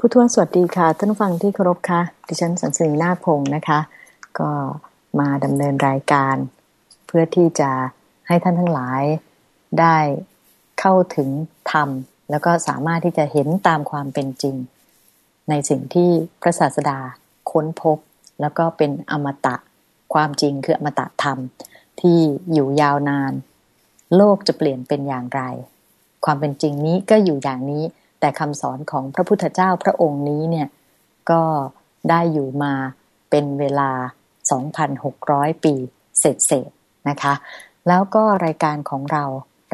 ผู้ทวสวัสดีค่ะ ท่านฟังที่เคารพค่ะ ดิฉันสันสนีนาคพงศ์นะคะ ก็มาดำเนินรายการ เพื่อที่จะให้ท่านทั้งหลายได้เข้าถึงธรรม แล้วก็สามารถที่จะเห็นตามความเป็นจริง ในสิ่งที่พระศาสดาค้นพบ แล้วก็เป็นอมตะความจริงคืออมตะธรรมที่อยู่ยาวนาน โลกจะเปลี่ยนเป็นอย่างไร ความเป็นจริงนี้ก็อยู่อย่างนี้ แต่คำสอนของพระพุทธเจ้าพระองค์นี้เนี่ยก็ได้อยู่มาเป็นเวลา 2,600 ปีเศษๆนะคะ แล้วก็รายการของเรา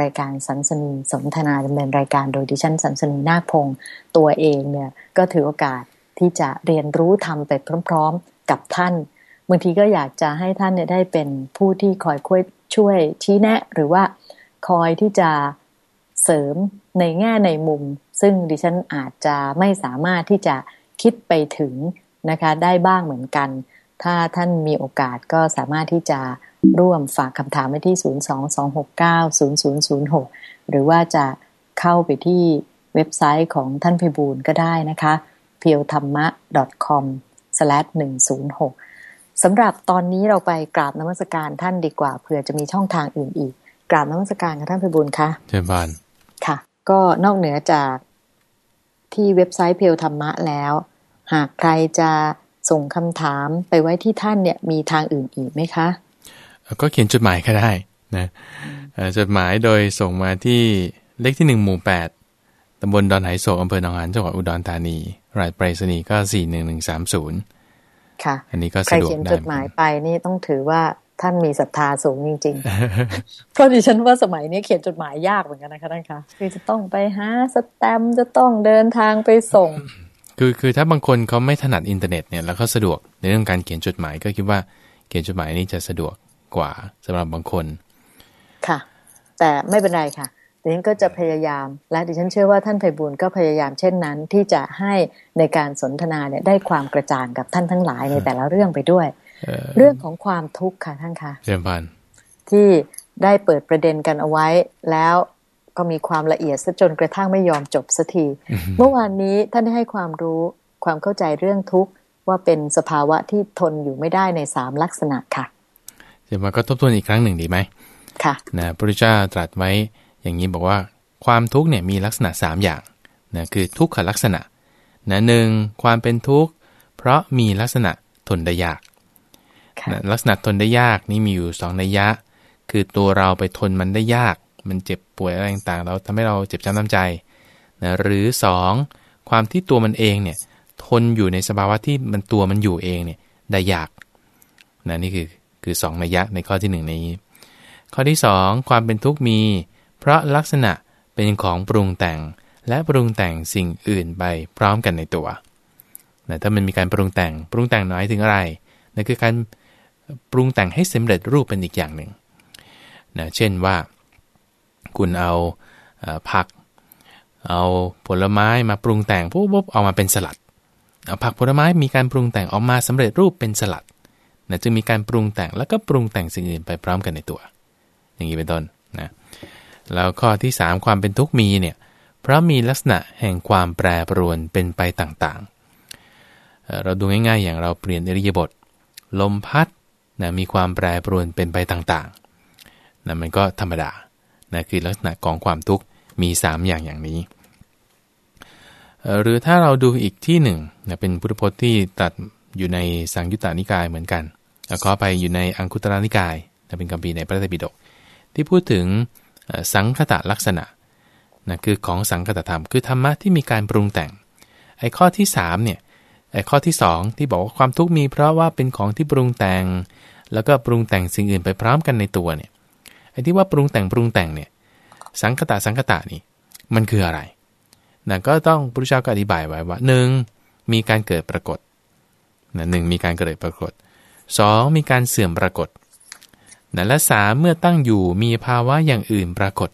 รายการสันสนีสนทนาดำเนินรายการโดยดิฉันสันสนีนาคพงศ์ตัวเองเนี่ยก็ถือโอกาสที่จะเรียนรู้ทำไปพร้อม ๆ กับท่านบางทีก็อยากจะให้ท่านเนี่ยได้เป็นผู้ที่คอยช่วยชี้แนะ หรือว่าคอยที่จะ เสริมในแง่ในมุม ซึ่งดิฉันอาจจะไม่สามารถที่จะคิดไปถึงนะคะได้บ้างเหมือนกัน ถ้าท่านมีโอกาสก็สามารถที่จะร่วมฝากคำถามไว้ที่ 022690006 หรือว่าจะเข้าไปที่เว็บไซต์ของท่านพิบูลก็ได้นะคะ p e o t h a m m a com /106 สำหรับตอนนี้เราไปกราบนมัสการท่านดีกว่าเผื่อจะมีช่องทางอื่นอีก กราบนมัสการกับท่านพิบูลค่ะเชิญบาน ก็นอกเหนือจากที่เว็บไซต์เพียวธรรมะแล้ว หากใครจะส่งคำถามไปไว้ที่ท่านเนี่ยมีทางอื่นอีกไหมคะ ก็เขียนจดหมายก็ได้นะจดหมายโดยส่งมาที่เลขที่หนึ่งหมู่แปดตำบลดอนไหโศกอำเภอหนองหานจังหวัดอุดรธานี รายไปรษณีย์ก็สี่หนึ่งหนึ่งสามศูนย์ค่ะ อันนี้ก็สะดวกได้ใครเขียนจดหมายไปนี่ต้องถือว่า ท่านมีศรัทธาสูงจริงๆ เพราะดิฉันว่าสมัยนี้เขียนจดหมายยากเหมือนกันนะคะท่านคะคือจะต้องไปหาสแตมจะต้องเดินทางไปส่ง คือคือถ้าบางคนเขาไม่ถนัดอินเทอร์เน็ตเนี่ยแล้วเขาสะดวกในเรื่องการเขียนจดหมายก็คิดว่าเขียนจดหมายนี้จะสะดวกกว่าสำหรับบางคน ค่ะ แต่ไม่เป็นไรค่ะดิฉันก็จะพยายาม และดิฉันเชื่อว่าท่านไพบุญก็พยายามเช่นนั้น ที่จะให้ในการสนทนาเนี่ยได้ความกระจ่างกับท่านทั้งหลายในแต่ละเรื่องไปด้วย เรื่องของความทุกข์ค่ะท่านคะเยี่ยมพันที่ได้เปิดประเด็นกันเอาไว้ แล้วก็มีความละเอียดซะจนกระทั่งไม่ยอมจบสักที เมื่อวานนี้ท่านได้ให้ความรู้ความเข้าใจเรื่องทุกข์ว่าเป็นสภาวะที่ทนอยู่ไม่ได้ในสามลักษณะค่ะเดี๋ยวมาก็ทบทวนอีกครั้งหนึ่งดีไหมค่ะนะพระพุทธเจ้าตรัสไว้อย่างนี้บอกว่าความทุกข์เนี่ยมีลักษณะ 3 อย่างนะคือทุกขลักษณะนะหนึ่งความเป็นทุกข์เพราะมีลักษณะทนได้ยากนะ ลักษณะทนได้ยากนี่มีอยู่2นัยยะ คือตัวเราไปทนมันได้ยาก มันเจ็บป่วยอะไรต่างๆ เราทำให้เราเจ็บช้ำน้ำใจนะหรือ 2 ความที่ตัวมันเองเนี่ยทนอยู่ในสภาวะที่มันตัวมันอยู่เองเนี่ยได้ยากนะนี่คือคือ2นัยยะในข้อที่1นี้ ข้อที่ 2 ความเป็นทุกข์มี เพราะลักษณะเป็นของปรุงแต่งและปรุงแต่งสิ่งอื่นไปพร้อมกันในตัวนะถ้ามันมีการปรุงแต่ง ปรุงแต่งน้อยถึงอะไรนั่นคือการ ปรุงแต่งให้สำเร็จรูปเป็นอีกอย่างหนึ่งนะเช่นว่าคุณเอาผัก เอาผลไม้มาปรุงแต่งปุ๊บปเอามาเป็นสลัดเอาผักผลไม้มีการปรุงแต่งออกมาสำเร็จรูปเป็นสลัดนะจึงมีการปรุงแต่งแล้วก็ปรุงแต่งสิ่งอื่นไปพร้อมกันในตัว อย่างนี้เป็นต้นนะแล้วข้อที่ 3 ความเป็นทุกข์มีเนี่ยเพราะมีลักษณะแห่งความแปรปรวนเป็นไปต่างๆ เราดูง่ายๆ อย่างเราเปลี่ยนอริยบทลมพัด นะมีความแปรปรวนเป็นไปต่างๆนะมันก็ธรรมดานะคือลักษณะของความทุกข์มี 3 อย่างอย่างนี้ หรือถ้าเราดูอีกที่หนึ่งนะเป็นพุทธพจน์ที่ตัดอยู่ในสังยุตตานิกายเหมือนกันขอไปอยู่ในอังคุตรานิกายนะเป็นคำพีในพระไตรปิฎกที่พูดถึงสังคตะลักษณะนะคือของสังคตธรรม คือธรรมะที่มีการปรุงแต่ง ไอ้ข้อที่3เนี่ย ข้อที่ 2 ที่บอกว่าความทุกข์มีเพราะว่าเป็นของที่ปรุงแต่ง แล้วก็ปรุงแต่งสิ่งอื่นไปพร้อมกันในตัวเนี่ยไอ้ที่ว่าปรุงแต่งปรุงแต่งเนี่ยสังคตะสังคตะนี่มันคืออะไรนะก็ต้องพระเจ้าก็อธิบายไว้ว่า 1. มีการเกิดปรากฏนะหมีการเกิดปรากฏ 2. มีการเสื่อมปรากฏนะและสามเมื่อตั้งอยู่มีภาวะอย่างอื่นปรากฏ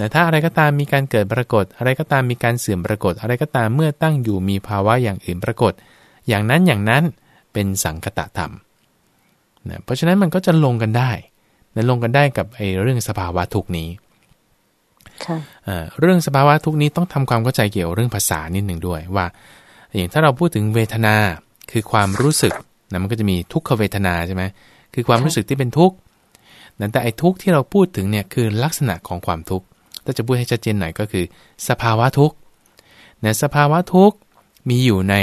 นะถ้าอะไรก็ตามมีการเกิดปรากฏ อะไรก็ตามมีการเสื่อมปรากฏ อะไรก็ตามเมื่อตั้งอยู่มีภาวะอย่างอื่นปรากฏ อย่างนั้นอย่างนั้นเป็นสังคตะธรรมนะเพราะฉะนั้นมันก็จะลงกันได้นะลงกันได้กับไอ้เรื่องสภาวะทุกนี้ค่ะเอ่อเรื่องสภาวะทุกข์นี้ต้องทำความเข้าใจเกี่ยวเรื่องภาษานิดหนึ่งด้วยว่า อย่างถ้าเราพูดถึงเวทนาคือความรู้สึกนะมันก็จะมีทุกขเวทนาใช่ไหมคือความรู้สึกที่เป็นทุกข์นั้นแต่ไอ้ทุกข์ที่เราพูดถึงเนี่ยคือลักษณะของความทุกข์ ถ้าจะพูดให้ชัดเจนหน่อยก็คือ สภาวะทุกข์เนี่ยสภาวะทุกข์มีอยู่ใน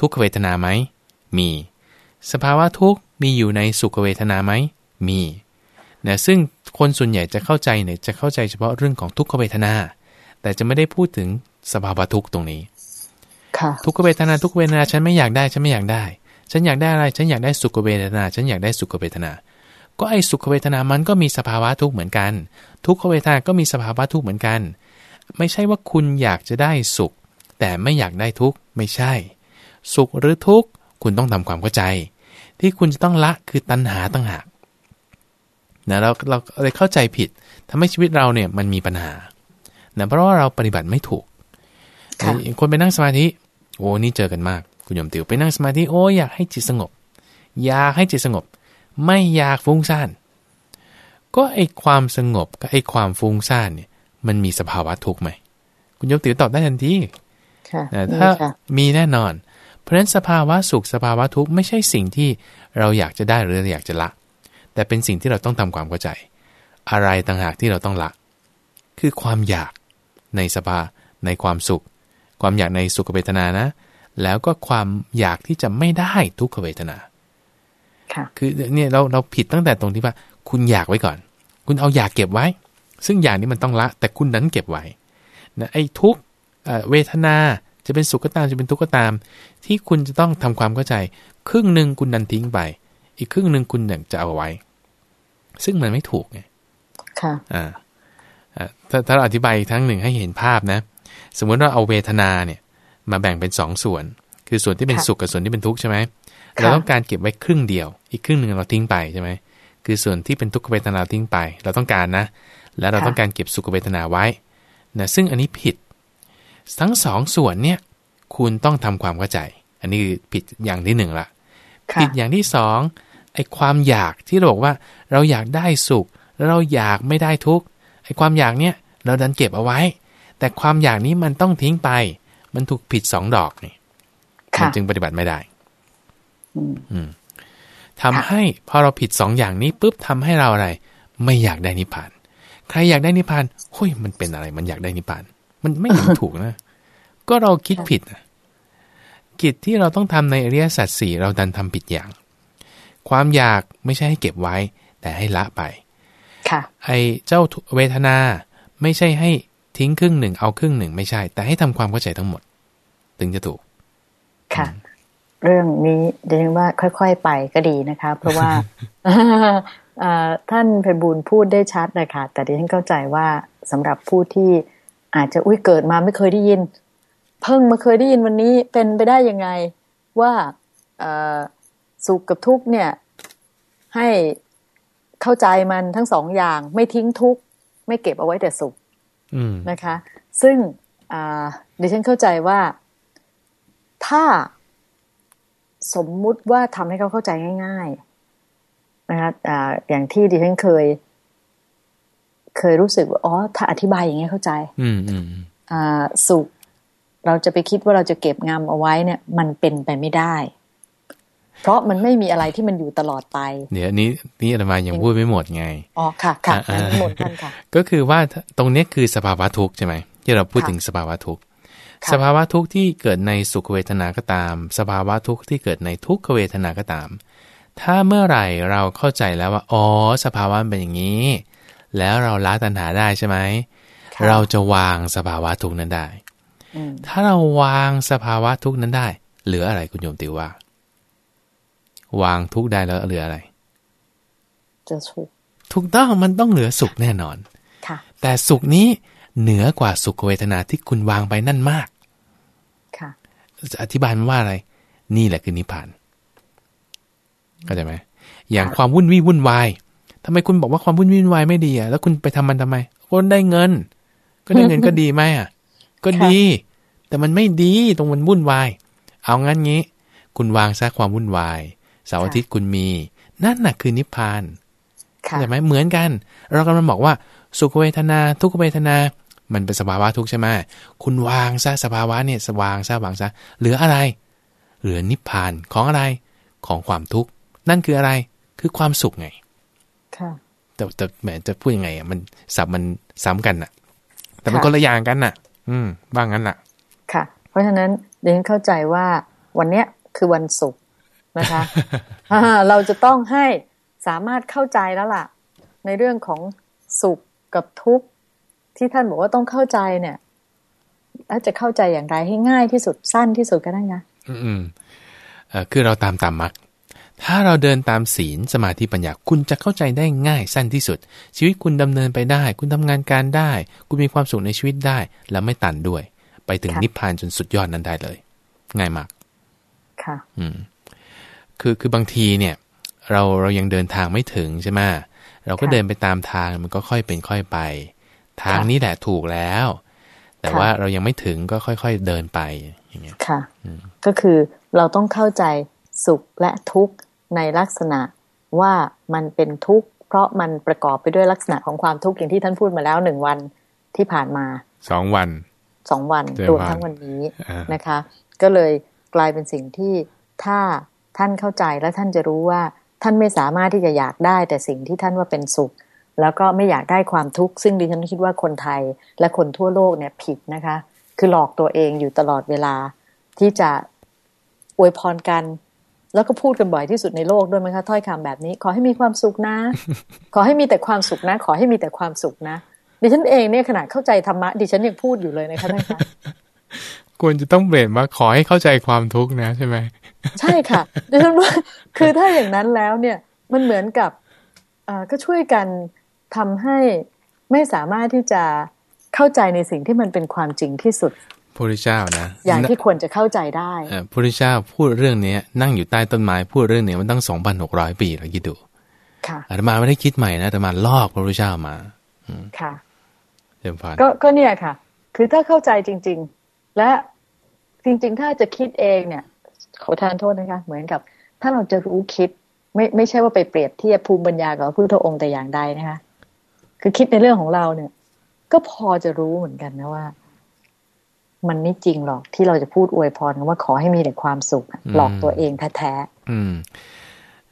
ทุกขเวทนาไหม มี สภาวะทุกข์มีอยู่ในสุขเวทนาไหม มีนะซึ่งคนส่วนใหญ่จะเข้าใจเนี่ยจะเข้าใจเฉพาะเรื่องของทุกขเวทนา แต่จะไม่ได้พูดถึงสภาวะทุกข์ตรงนี้ค่ะทุกขเวทนาทุกขเวทนาฉันไม่อยากได้ฉันไม่อยากได้ ฉันอยากได้อะไร ฉันอยากได้สุขเวทนา ฉันอยากได้สุขเวทนา ก็ไอ้สุขเวทนามันก็มีสภาวะทุกข์เหมือนกัน ทุกขเวทนาก็มีสภาวะทุกข์เหมือนกัน ไม่ใช่ว่าคุณอยากจะได้สุข แต่ไม่อยากได้ทุกข์ไม่ใช่ สุขหรือทุกข์คุณต้องทำความเข้าใจ ที่คุณจะต้องละคือตัณหาต่างหากนะเราเราเลยเข้าใจผิดทำให้ชีวิตเราเนี่ยมันมีปัญหานะเพราะว่าเราปฏิบัติไม่ถูกค่ะคนไปนั่งสมาธิโอ้นี่เจอกันมาก คุณโยมติวไปนั่งสมาธิโอ้อยากให้จิตสงบ อยากให้จิตสงบ ไม่อยากฟุ้งซ่าน ก็ไอความสงบกับไอความฟุ้งซ่านเนี่ย มันมีสภาวะทุกข์ไหม คุณโยมติวตอบได้ทันทีค่ะนะนี่ถ้าค่ะมีแน่นอน เพราะฉะนั้นสภาวะสุขสภาวะทุกข์ไม่ใช่สิ่งที่เราอยากจะได้หรืออยากจะละ แต่เป็นสิ่งที่เราต้องทำความเข้าใจ อะไรต่างหากที่เราต้องละ คือความอยากในสภาในความสุข ความอยากในสุขเวทนานะ แล้วก็ความอยากที่จะไม่ได้ทุกขเวทนา ค่ะคือเนี่ยเราเราผิดตั้งแต่ตรงที่ว่า คุณอยากไว้ก่อน คุณเอาอยากเก็บไว้ ซึ่งอย่างนี้มันต้องละ แต่คุณนั้นเก็บไว้นะไอ้ทุกข์เอ่อเวทนาจะเป็นสุขก็ตามจะเป็นทุกข์ก็ตาม ที่คุณจะต้องทำความเข้าใจ ครึ่งหนึ่งคุณดันทิ้งไป อีกครึ่งหนึ่งคุณอยากจะเอาไว้ ซึ่งมันไม่ถูกไงค่ะอ่าอ่าถ้าถ้าเราอธิบายอีกครั้งหนึ่งให้เห็นภาพนะ สมมุติว่าเอาเวทนาเนี่ย มาแบ่งเป็นสองส่วน คือส่วนที่เป็นค่ะสุขกับส่วนที่เป็นทุกข์ใช่ไหมค่ะเราต้องการเก็บไว้ครึ่งเดียว อีกครึ่งหนึ่งเราทิ้งไปใช่ไหมคือส่วนที่เป็นทุกขเวทนาเราทิ้งไป เราต้องการนะ แล้วเราต้องการเก็บสุขเวทนาไว้นะซึ่งอันนี้ผิด ทั้งสองส่วนเนี่ยคุณต้องทำความเข้าใจ อันนี้คือผิดอย่างที่หนึ่งละค่ะผิดอย่างที่สองไอ้ความอยากที่เราบอกว่าเราอยากได้สุข แล้วเราอยากไม่ได้ทุกข์ไอ้ความอยากเนี่ยเราดันเก็บเอาไว้ แต่ความอยากนี้มันต้องทิ้งไป มันถูกผิดสองดอกนี่มัค่ะ จึงปฏิบัติไม่ได้อืมอืมทำให้พอเราผิดสองอย่างนี้ปุ๊บทำให้เราอะไร ไม่อยากได้นิพพาน ใครอยากได้นิพพานเฮ้ยมันเป็นอะไร มันอยากได้นิพพาน มันไม่เห็นถูกนะ ก็เราคิดผิดนะกิจที่เราต้องทำในอริยสัจสี่เราดันทำผิดอย่าง ความอยากไม่ใช่ให้เก็บไว้ แต่ให้ละไป ค่ะ ไอ้เจ้าเวทนาไม่ใช่ให้ทิ้งครึ่งหนึ่งเอาครึ่งหนึ่งไม่ใช่ แต่ให้ทำความเข้าใจทั้งหมด ถึงจะถูก ค่ะ เรื่องนี้เดี๋ยวว่าค่อยๆไปก็ดีนะคะ เพราะว่าเอ่อท่านไพบูลย์พูดได้ชัดนะคะแต่ดิฉันเข้าใจว่าสำหรับผู้ที่อาจจะอุ้ยเกิดมาไม่เคยได้ยิน เพิ่งมาเคยได้ยินวันนี้เป็นไปได้ยังไงว่าเอ่อสุขกับทุกข์เนี่ย ให้เข้าใจมันทั้งสองอย่าง ไม่ทิ้งทุกข์ไม่เก็บเอาไว้แต่สุขอืมนะคะ ซึ่งอ่าดิฉันเข้าใจว่า ถ้าสมมุติว่าทำให้เขาเข้าใจง่าย ๆ นะคะอ่าอย่างที่ดิฉันเคย เคยรู้สึกว่าอ๋อ ถ้าอธิบายอย่างนี้ยเข้าใจอืมอืมอืมอ่าสุขเราจะไปคิดว่าเราจะเก็บงำเอาไว้เนี่ย มันเป็นไปไม่ได้ เพราะมันไม่มีอะไรที่มันอยู่ตลอดไป เดี๋ยวนี้นี่อาตมายังพูดไม่หมดไงอ๋อค่ะค่ะอ่าอันนี้หมดท่านค่ะ ก็คือว่าตรงเนี้ยคือสภาวะทุกข์ใช่ไหมที่เราพูดค่ะถึงสภาวะทุกข์ค่ะ สภาวะทุกข์ที่เกิดในสุขเวทนาก็ตาม สภาวะทุกข์ที่เกิดในทุกขเวทนาก็ตาม ถ้าเมื่อไหร่เราเข้าใจแล้วว่าอ๋อสภาวะมันเป็นอย่างนี้ แล้วเราละตัณหาได้ใช่ไหมค่ะเราจะวางสภาวะทุกข์นั้นได้อืมถ้าเราวางสภาวะทุกข์นั้นได้ เหลืออะไรคุณโยมติวว่า วางทุกข์ได้แล้วเหลืออะไร จะสุข ถูกต้องมันต้องเหลือสุขแน่นอน ค่ะ แต่สุขนี้ เหนือกว่าสุขเวทนาที่คุณวางไปนั่นมาก ค่ะ จะอธิบายมันว่าอะไร นี่แหละคือนิพพานเข้าใจไหมอย่างค่ะความวุ่นวี่วุ่นวายทำไมคุณบอกว่าความวุ่นวี่วุ่นวายไม่ดีอะแล้วคุณไปทำมันทำไมคนได้เงิน ก็ได้เงินก็ดีไหมอะ ก็ดี แต่มันไม่ดีตรงมันวุ่นวาย เอางั้นงี้ คุณวางซะความวุ่นวายเสาร์อาทิตย์คุณมี นั่นน่ะคือนิพพานค่ะใช่ไหมเหมือนกัน เรากำลังบอกว่าสุขเวทนา ทุกขเวทนา มันเป็นสภาวะทุกข์ใช่ไหมคุณวางซะสภาวะเนี่ยสว่างซะวางซะเหลืออะไร เหลือนิพพานของอะไรของความทุกข์นั่นคืออะไรคือความสุขไงค่ะแต่แต่แหมจะพูดยังไงอะมันสับมันซ้ำกันน่ะ แต่มันคนละอย่างกันน่ะ อืมบ้างงั้นน่ะ ค่ะ เพราะฉะนั้นเดนเข้าใจว่าวันเนี้ยคือวันศุกร์นะคะอ่าเราจะต้องให้สามารถเข้าใจแล้วล่ะ ในเรื่องของสุขกับทุกข์ ที่ท่านบอกว่าต้องเข้าใจเนี่ยแล้วจะเข้าใจอย่างไรให้ง่ายที่สุดสั้นที่สุดก็ได้นะอืมอืมเอ่อคือเราตามตามมักถ้าเราเดินตามศีลสมาธิปัญญาคุณจะเข้าใจได้ง่ายสั้นที่สุด ชีวิตคุณดำเนินไปได้ คุณทำงานการได้ คุณมีความสุขในชีวิตได้ แล้วไม่ตันด้วย ไปถึงค่ะนิพพานจนสุดยอดนั้นได้เลย ง่ายมาก ค่ะ อืมคือคือบางทีเนี่ย เราเรายังเดินทางไม่ถึงใช่ไหมเราก็ค่ะเดินไปตามทางมันก็ค่อยเป็นค่อยไป ทางค่ะนี้แหละถูกแล้ว แต่ค่ะว่าเรายังไม่ถึงก็ค่อยๆเดินไปอย่างเงี้ยค่ะก็คือเราต้องเข้าใจสุขและทุกข์ในลักษณะว่ามันเป็นทุกข์เพราะมันประกอบไปด้วยลักษณะของความทุกข์อย่างที่ท่านพูดมาแล้วหนึ่งวันที่ผ่านมาสองวันสองวันเจ็ดรวมวันทั้งวันนี้อ่านะคะ ก็เลยกลายเป็นสิ่งที่ถ้าท่านเข้าใจและท่านจะรู้ว่าท่านไม่สามารถที่จะอยากได้แต่สิ่งที่ท่านว่าเป็นสุข แล้วก็ไม่อยากได้ความทุกข์ซึ่งดิฉันคิดว่าคนไทยและคนทั่วโลกเนี่ยผิดนะคะ คือหลอกตัวเองอยู่ตลอดเวลาที่จะอวยพรกัน แล้วก็พูดกันบ่อยที่สุดในโลกด้วยไหมคะถ้อยคำแบบนี้ ขอให้มีความสุขนะ ขอให้มีแต่ความสุขนะ ขอให้มีแต่ความสุขนะดิฉันเองเนี่ยขนาดเข้าใจธรรมะดิฉันยังพูดอยู่เลยนะคะท่านคะควรจะต้องเปลี่ยนว่าขอให้เข้าใจความทุกข์นะใช่ไหมใช่ค่ะดิฉันว่าคือถ้าอย่างนั้นแล้วเนี่ย มันเหมือนกับเอ่อก็ช่วยกัน ทำให้ไม่สามารถที่จะเข้าใจในสิ่งที่มันเป็นความจริงที่สุดพระพุทธเจ้านะอย่างที่ควรจะเข้าใจได้เอ่อพระพุทธเจ้าพูดเรื่องเนี้ย นั่งอยู่ใต้ต้นไม้พูดเรื่องเนี้ยมันตั้งสองพันหกร้อยปีเราคิดดูค่ะอาตมาไม่ได้คิดใหม่นะอาตมาลอกพระพุทธเจ้ามาค่ะเดิมพันก็ก็เนี่ยค่ะ คือถ้าเข้าใจจริง ๆ และจริง ๆ ถ้าจะคิดเองเนี่ย ขอทานโทษนะคะ เหมือนกับ ถ้าเราจะรู้คิด ไม่ไม่ใช่ว่าไปเปรียบเทียบภูมิปัญญากับพระพุทธองค์แต่อย่างใดนะคะ คือคิดในเรื่องของเราเนี่ย ก็พอจะรู้เหมือนกันนะว่า มันไม่จริงหรอกที่เราจะพูดอวยพรกันว่าขอให้มีแต่ความสุขอะหลอกตัวเองแท้อืม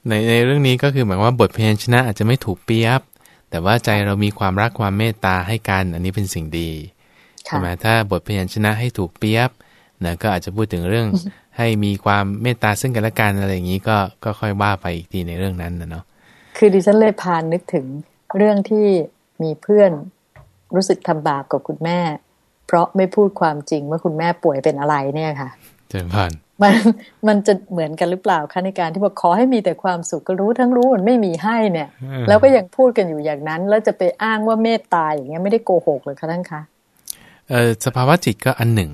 ในในเรื่องนี้ก็คือหมายความว่าบทเพลงชนะอาจจะไม่ถูกเปียบ แต่ว่าใจเรามีความรักความเมตตาให้กัน อันนี้เป็นสิ่งดีๆใช่ค่ะไหมถ้าบทเพลงชนะให้ถูกเปียบนะก็อาจจะพูดถึงเรื่องให้มีความเมตตาซึ่งกันและกันอะไรอย่างนี้ก็ก็ค่อยว่าไปอีกทีในเรื่องนั้นนะเนาะคือดิฉันเลยพานนึกถึงเรื่องที่ มีเพื่อนรู้สึกทำบาปกับคุณแม่ เพราะไม่พูดความจริงว่าคุณแม่ป่วยเป็นอะไรเนี่ยค่ะเจริญพันมันมันจะเหมือนกันหรือเปล่าคะในการที่บอกขอให้มีแต่ความสุขก็รู้ทั้งรู้มันไม่มีให้เนี่ย แล้วก็ยังพูดกันอยู่อย่างนั้น แล้วจะไปอ้างว่าเมตตาอย่างเงี้ยไม่ได้โกหกเลยคะท่านคะเออสภาวะจิตก็อันหนึ่ง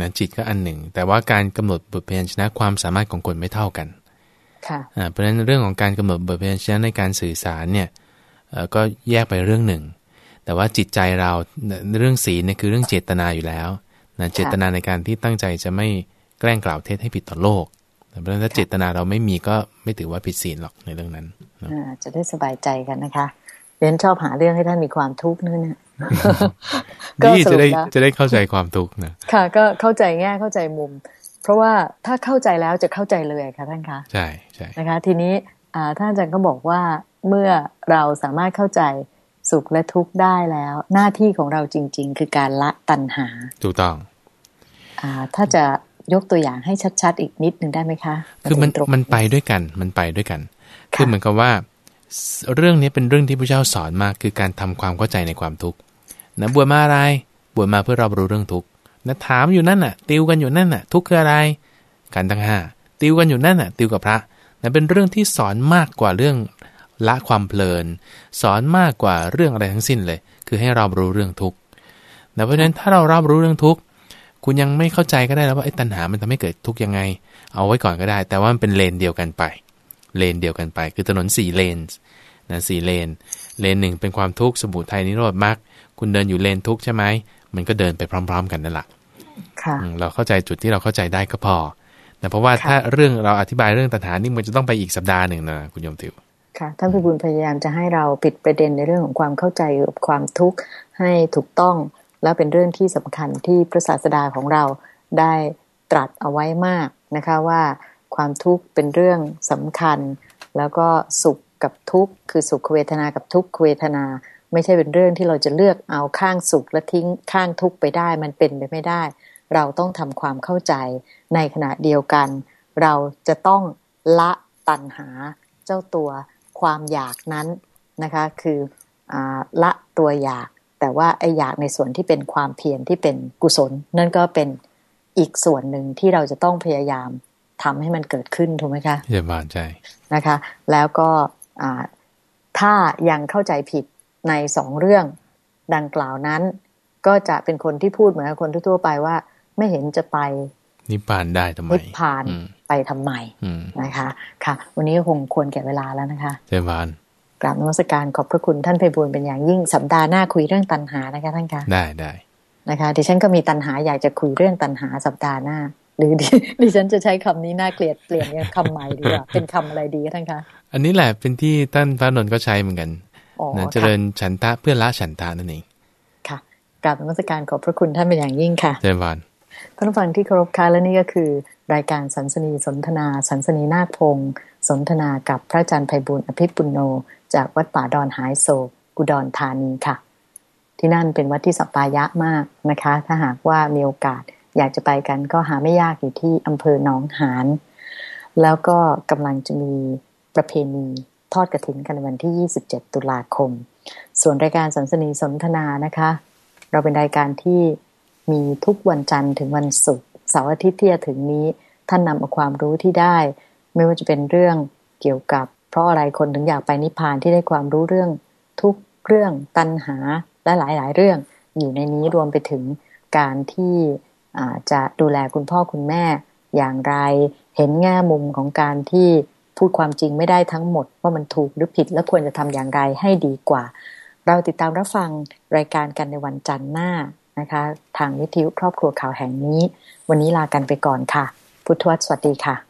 นะจิตก็อันหนึ่ง แต่ว่าการกำหนดบทเพลงชนะความสามารถของคนไม่เท่ากันค่ะอ่าเพราะฉะนั้นเรื่องของการกำหนดบทเพลงชนะในการสื่อสารเนี่ยเอ่อ ก็แยกไปเรื่องหนึ่ง แต่ว่าจิตใจเราเรื่องศีลเนี่ยคือเรื่องเจตนาอยู่แล้วนะเจตนาในการที่ตั้งใจจะไม่แกล้งกล่าวเท็จให้ผิดต่อโลกเพราะฉะนั้นถ้าเจตนาเราไม่มีก็ไม่ถือว่าผิดศีลหรอกในเรื่องนั้นเนอะอ่าจะได้สบายใจกันนะคะเรียนชอบหาเรื่องให้ท่านมีความทุกข์นั่นเนี่ยก็นี่สจะรุปได้แล้วจะได้เข้าใจความทุกข์นะค่ะ ก็เข้าใจแง่เข้าใจมุม เพราะว่าถ้าเข้าใจแล้วจะเข้าใจเลยค่ะท่านคะใช่ใช่นะคะ ทีนี้อ่าท่านอาจารย์ก็บอกว่า เมื่อเราสามารถเข้าใจสุขและทุกข์ได้แล้ว หน้าที่ของเราจริง ๆ คือการละตัณหา ถูกต้องอ่าถ้าจะยกตัวอย่างให้ชัดๆ อีกนิดหนึ่งได้ไหมคะ คือมันาถึงตรงมันไปด้วยกัน มันไปด้วยกันค่ะคือเหมือนกับว่า เรื่องนี้เป็นเรื่องที่พระเจ้าสอนมากคือการทำความเข้าใจในความทุกข์นะบวชมาอะไรบวชมาเพื่อเรารู้เรื่องทุกข์นะถามอยู่นั่นน่ะ ติวกันอยู่นั่นน่ะ ทุกข์คืออะไรการตั้งห้าติวกันอยู่นั่นน่ะ ติวกับพระนะเป็นเรื่องที่สอนมากกว่าเรื่อง ละความเพลิน สอนมากกว่าเรื่องอะไรทั้งสิ้นเลย คือให้เรารู้เรื่องทุกข์นะเพราะฉะนั้นถ้าเรารับรู้เรื่องทุกข์คุณยังไม่เข้าใจก็ได้แล้วว่าไอ้ตัณหามันทำให้เกิดทุกข์ยังไง เอาไว้ก่อนก็ได้ แต่ว่ามันเป็นเลนเดียวกันไป เลนเดียวกันไป คือถนนสี่เลนนะสี่เลน เลนหนึ่งเป็นความทุกข์สมุทัยนิโรธมรรคคุณเดินอยู่เลนทุกข์ใช่ไหมมันก็เดินไปพร้อม ๆ กันนั่นแหละค่ะอืมเราเข้าใจจุดที่เราเข้าใจได้ก็พอนะเพราะว่าค่ะถ้าเรื่องเราอธิบายเรื่องตัณหานี่มันจะต้องไปอีกสัปดาห์หนึ่งนะคุณโยมติว ค่ะท่านพิบูลพยายามจะให้เราปิดประเด็นในเรื่องของความเข้าใจกับความทุกข์ให้ถูกต้อง แล้วเป็นเรื่องที่สำคัญที่พระศาสดาของเราได้ตรัสเอาไว้มากนะคะว่าความทุกข์เป็นเรื่องสำคัญ แล้วก็สุขกับทุกข์คือสุขเวทนากับทุกขเวทนา ไม่ใช่เป็นเรื่องที่เราจะเลือกเอาข้างสุขและทิ้งข้างทุกข์ไปได้ มันเป็นไปไม่ได้ เราต้องทำความเข้าใจในขณะเดียวกัน เราจะต้องละตัณหาเจ้าตัว ความอยากนั้นนะคะ คืออละตัวอยาก แต่ว่าไออยากในส่วนที่เป็นความเพียรที่เป็นกุศล นั่นก็เป็นอีกส่วนหนึ่งที่เราจะต้องพยายามทำให้มันเกิดขึ้นถูกไหมคะเยี่ยมใช่นะคะ แล้วก็ถ้ายังเข้าใจผิดในสองเรื่องดังกล่าวนั้น ก็จะเป็นคนที่พูดเหมือนคนทั่วไปว่า ไม่เห็นจะไป นิพพานได้ทำไมนิพพานไปทำไมนะคะ ค่ะ วันนี้คงควรแก่เวลาแล้วนะคะเจ้าบานกราบนมัสการขอบพระคุณท่านไพบูลเป็นอย่างยิ่งสัปดาห์หน้าคุยเรื่องตัณหานะคะท่านคะได้ได้นะคะดิฉันก็มีตัณหาอยากจะคุยเรื่องตัณหาสัปดาห์หน้า หรือดิฉันจะใช้คำนี้น่าเกลียดเปลี่ยนคำใหม่ดีกว่าเป็นคำอะไรดีท่านคะอันนี้แหละเป็นที่ท่านพระนนท์ก็ใช้เหมือนกันนะเจริญฉันทะเพื่อละฉันทะนั่นเองค่ะกราบนมัสการขอบพระคุณท่านเป็นอย่างยิ่งค่ะเจริญวัน ท่านฟังที่เคารพค่ะและนี่ก็คือ รายการสันสนีสนทนา สันสนีนาคพงศ์สนทนากับพระอาจารย์ไพบุญอภิปุโน จากวัดป่าดอนหายโศกอุดรธานีค่ะ ที่นั่นเป็นวัดที่สัปปายะมากนะคะ ถ้าหากว่ามีโอกาสอยากจะไปกันก็หาไม่ยากอยู่ที่อำเภอหนองหานแล้วก็กำลังจะมีประเพณีทอดกระถินกันในวันที่ 27 ตุลาคม ส่วนรายการสันสนีสนทนานะคะ เราเป็นรายการที่ มีทุกวันจันทร์ถึงวันศุกร์เสาร์อาทิตย์ที่จะถึงนี้ ท่านนำเอาความรู้ที่ได้ ไม่ว่าจะเป็นเรื่องเกี่ยวกับ เพราะอะไรคนถึงอยากไปนิพพานที่ได้ความรู้เรื่อง ทุกเรื่องตัณหาและหลาย ๆ เรื่องอยู่ในนี้รวมไปถึงการที่จะดูแลคุณพ่อคุณแม่อย่างไร เห็นแง่มุมของการที่พูดความจริงไม่ได้ทั้งหมด ว่ามันถูกหรือผิดและควรจะทำอย่างไรให้ดีกว่า เราติดตามรับฟังรายการกันในวันจันทร์หน้า นะคะ ทางวิทยุครอบครัวข่าวแห่งนี้ วันนี้ลากันไปก่อนค่ะ พุทธวสวัสดีค่ะ